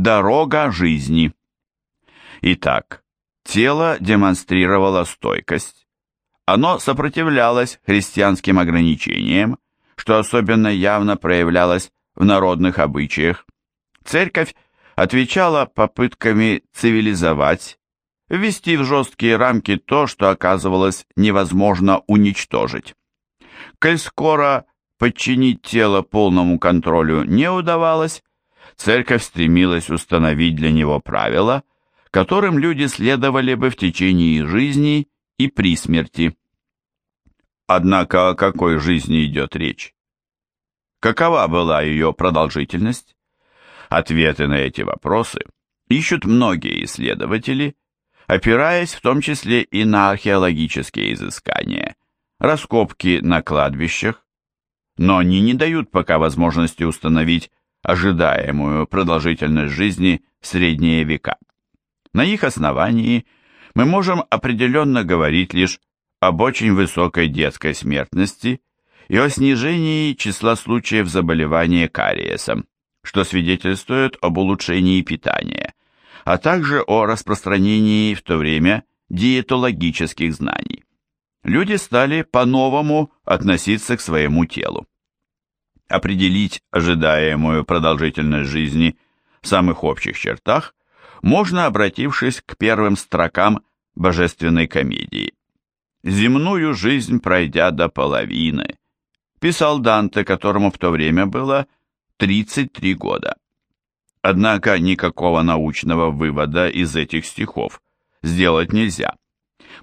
Дорога жизни. Итак, тело демонстрировало стойкость. Оно сопротивлялось христианским ограничениям, что особенно явно проявлялось в народных обычаях. Церковь отвечала попытками цивилизовать, ввести в жесткие рамки то, что оказывалось невозможно уничтожить. Коль скоро подчинить тело полному контролю не удавалось, церковь стремилась установить для него правила, которым люди следовали бы в течение жизни и при смерти. Однако о какой жизни идет речь? Какова была ее продолжительность? Ответы на эти вопросы ищут многие исследователи, опираясь в том числе и на археологические изыскания, раскопки на кладбищах, но они не дают пока возможности установить ожидаемую продолжительность жизни в средние века. На их основании мы можем определенно говорить лишь об очень высокой детской смертности и о снижении числа случаев заболевания кариесом, что свидетельствует об улучшении питания, а также о распространении в то время диетологических знаний. Люди стали по-новому относиться к своему телу. Определить ожидаемую продолжительность жизни в самых общих чертах можно, обратившись к первым строкам божественной комедии. «Земную жизнь пройдя до половины», писал Данте, которому в то время было 33 года. Однако никакого научного вывода из этих стихов сделать нельзя.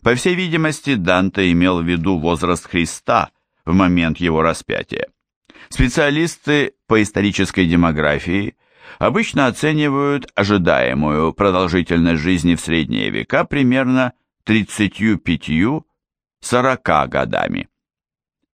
По всей видимости, Данте имел в виду возраст Христа в момент его распятия. Специалисты по исторической демографии обычно оценивают ожидаемую продолжительность жизни в средние века примерно 35-40 годами.